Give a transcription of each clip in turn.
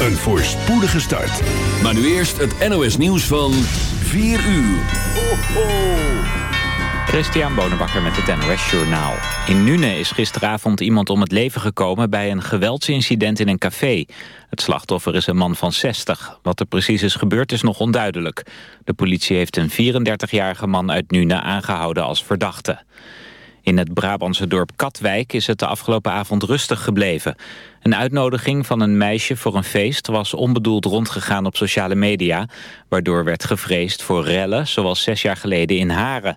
Een voorspoedige start. Maar nu eerst het NOS nieuws van 4 uur. Ho, ho. Christian Bonenbakker met het NOS Journaal. In Nune is gisteravond iemand om het leven gekomen... bij een geweldsincident in een café. Het slachtoffer is een man van 60. Wat er precies is gebeurd is nog onduidelijk. De politie heeft een 34-jarige man uit Nune aangehouden als verdachte. In het Brabantse dorp Katwijk is het de afgelopen avond rustig gebleven. Een uitnodiging van een meisje voor een feest was onbedoeld rondgegaan op sociale media... waardoor werd gevreesd voor rellen, zoals zes jaar geleden in Haren.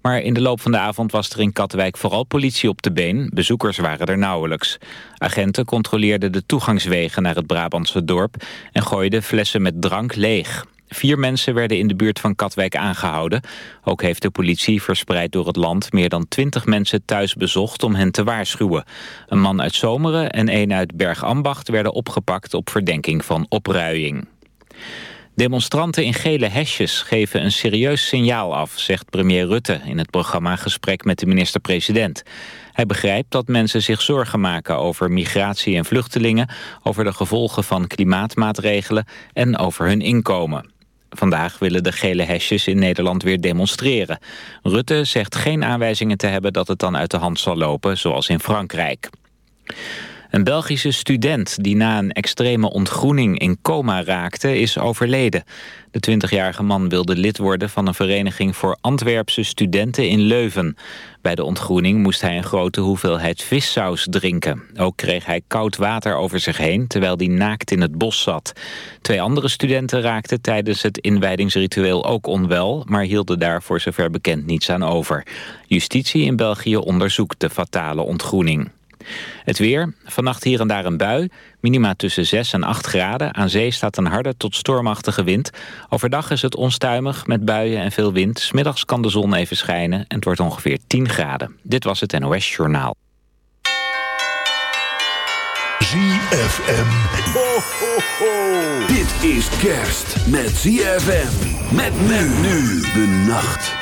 Maar in de loop van de avond was er in Katwijk vooral politie op de been. Bezoekers waren er nauwelijks. Agenten controleerden de toegangswegen naar het Brabantse dorp... en gooiden flessen met drank leeg. Vier mensen werden in de buurt van Katwijk aangehouden. Ook heeft de politie verspreid door het land meer dan twintig mensen thuis bezocht om hen te waarschuwen. Een man uit Zomeren en een uit Bergambacht werden opgepakt op verdenking van opruiing. Demonstranten in gele hesjes geven een serieus signaal af, zegt premier Rutte in het programma Gesprek met de minister-president. Hij begrijpt dat mensen zich zorgen maken over migratie en vluchtelingen, over de gevolgen van klimaatmaatregelen en over hun inkomen. Vandaag willen de gele hesjes in Nederland weer demonstreren. Rutte zegt geen aanwijzingen te hebben dat het dan uit de hand zal lopen, zoals in Frankrijk. Een Belgische student die na een extreme ontgroening in coma raakte is overleden. De 20-jarige man wilde lid worden van een vereniging voor Antwerpse studenten in Leuven. Bij de ontgroening moest hij een grote hoeveelheid vissaus drinken. Ook kreeg hij koud water over zich heen terwijl hij naakt in het bos zat. Twee andere studenten raakten tijdens het inwijdingsritueel ook onwel... maar hielden daar voor zover bekend niets aan over. Justitie in België onderzoekt de fatale ontgroening. Het weer, vannacht hier en daar een bui, minima tussen 6 en 8 graden. Aan zee staat een harde tot stormachtige wind. Overdag is het onstuimig met buien en veel wind. Smiddags kan de zon even schijnen en het wordt ongeveer 10 graden. Dit was het NOS Journaal. ZFM. Ho, ho, ho. Dit is kerst met ZFM. Met men nu de nacht.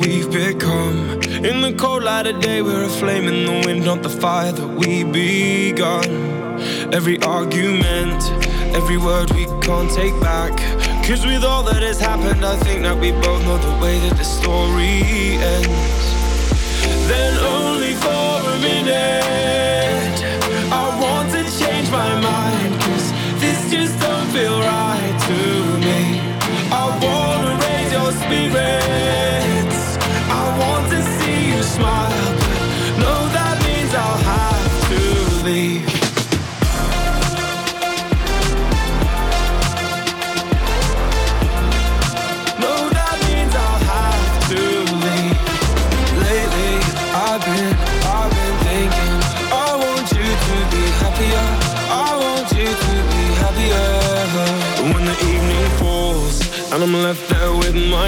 We've become. In the cold light of day, we're a flame in the wind, not the fire that we begun. Every argument, every word we can't take back. Cause with all that has happened, I think that we both know the way that the story ends. Then only for a minute, I want to change my mind. Cause this just don't feel right to me. I wanna raise your spirits.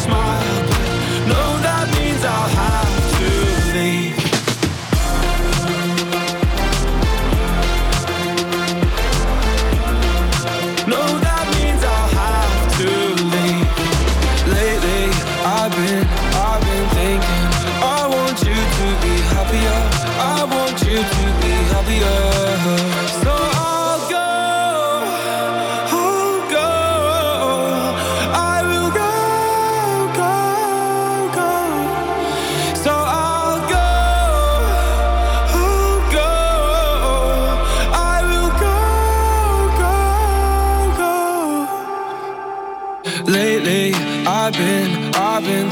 Smile,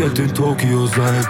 Augen zu, ich in Tokio sein.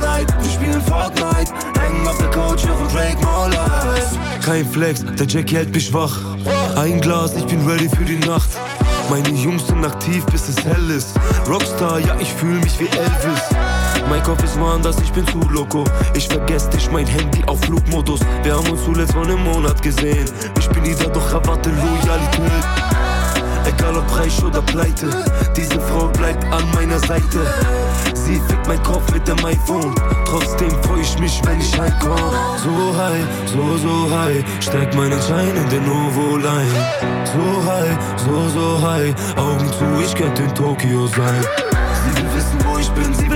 Night, wir spielen Fortnite. Hängen auf der Couch, hören Drake More. Kein Flex, der Jackie hält mich wach. Ein Glas, ich bin ready für die Nacht. Meine Jungs sind aktiv, bis es hell ist. Rockstar, ja, ich fühle mich wie Elvis. Mein Kopf ist woanders, ich bin zu loco. Ich vergesse dich, mein Handy auf Flugmodus. Wir haben uns zuletzt vor einem Monat gesehen. Ich bin wieder, doch erwarte Loyalität. Egal ob reich oder pleite, diese Frau bleibt an meiner Seite. Sie fickt mein Kopf mit dem iPhone. Trotzdem freu ich mich, wenn ich heimkomm. So high, so, so high, steck meinen Schein in den Novo-Line. So high, so, so high, Augen zu, ich könnte in Tokio sein. Sie will wissen, wo ich bin, sie will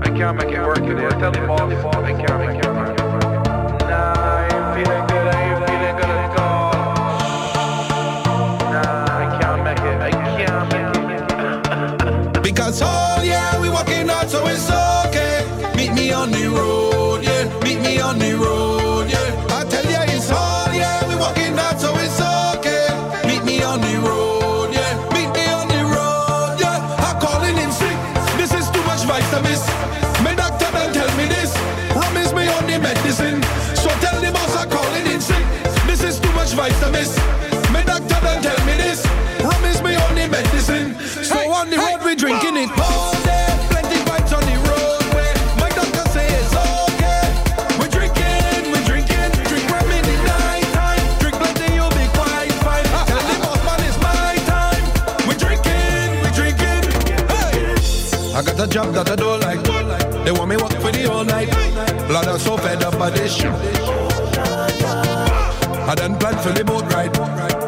I can't make it work, I can't make I can't make it work. I got a job that I don't like. They want me work for the whole night. Blood, I'm so fed up by this shit. I done planned for the boat ride.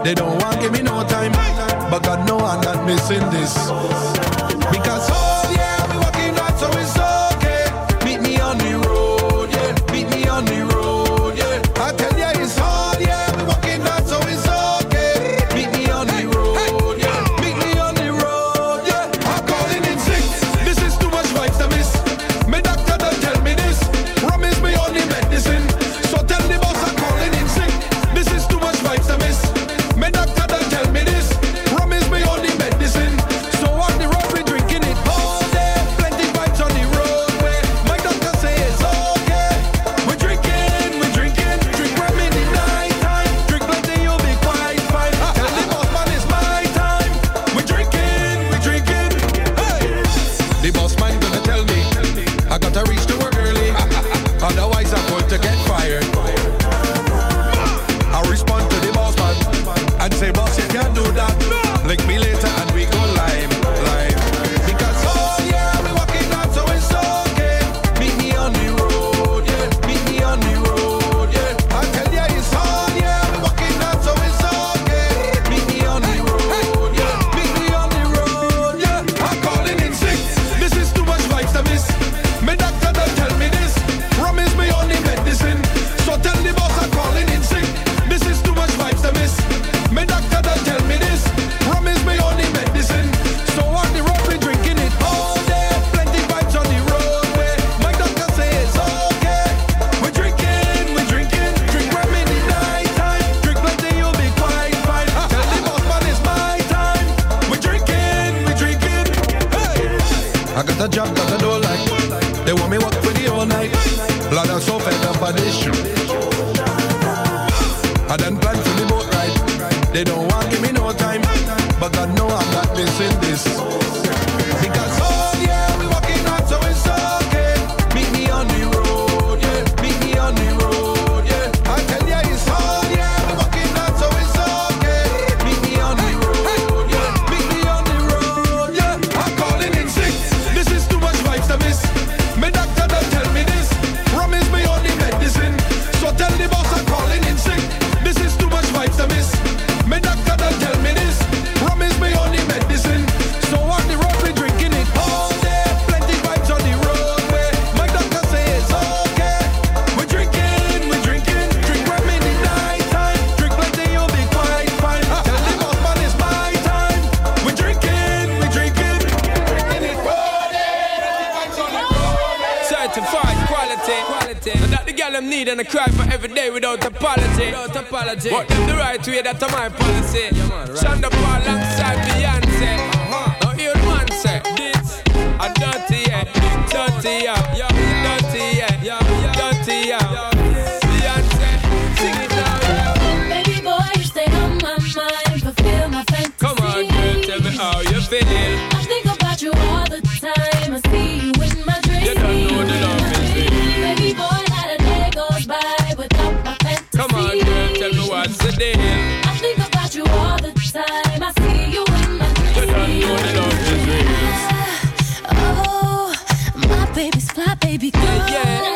They don't want give me no time. But God know I'm not missing this. love is real. Oh, my baby's fly, baby girl. Yeah.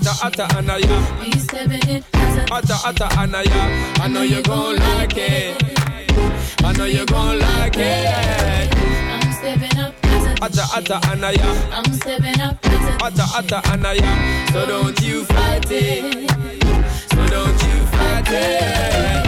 Atta, atta, be stepping it, Atta, atta, anaya. I know you gon' like it. I know you gon' like it. I'm stepping up, Atta, atta, anaya. I'm stepping up, Atta, atta, anaya. So don't you fight it. So don't you fight it.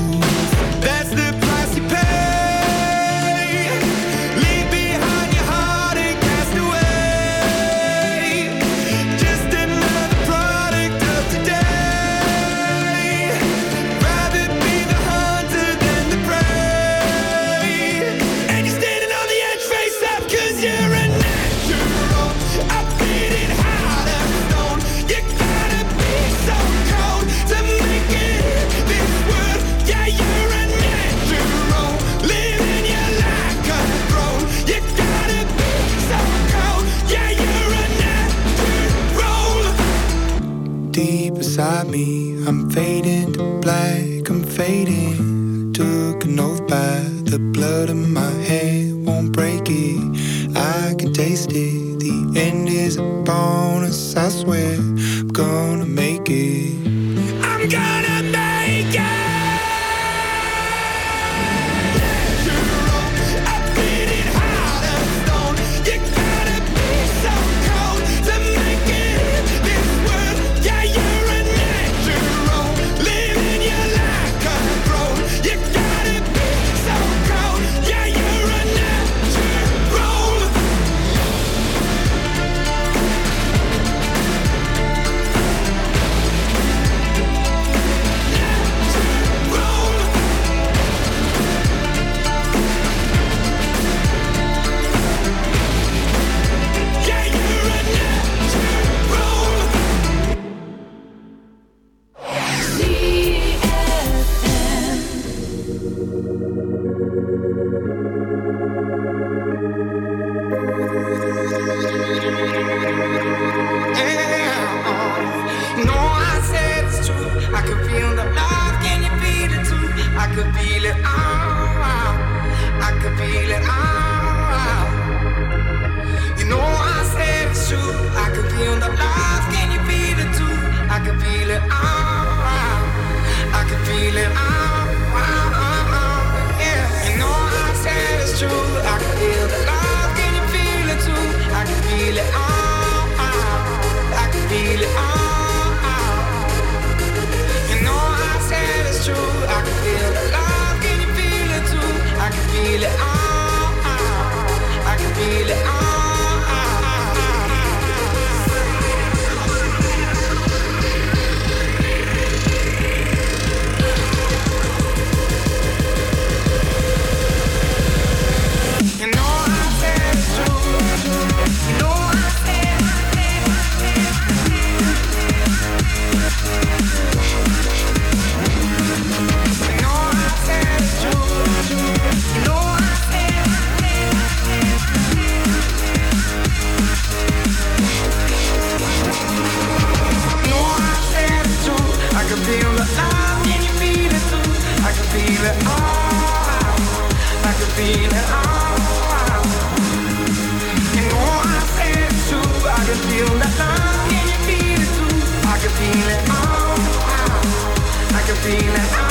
feel it.